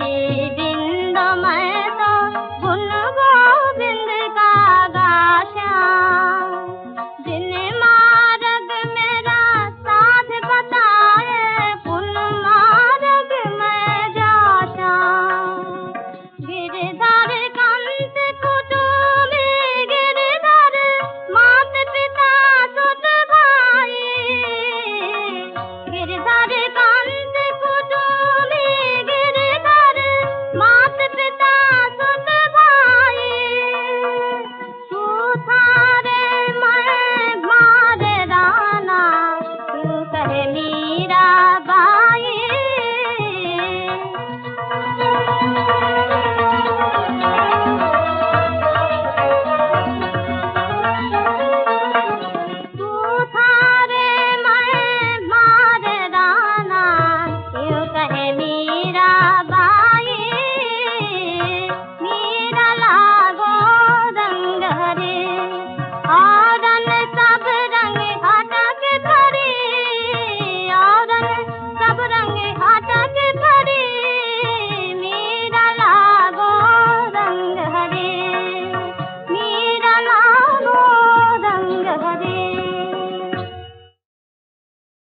खोए